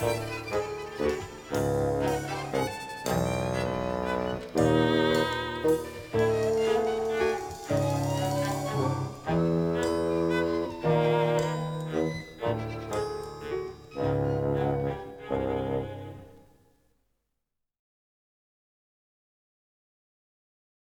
Chao.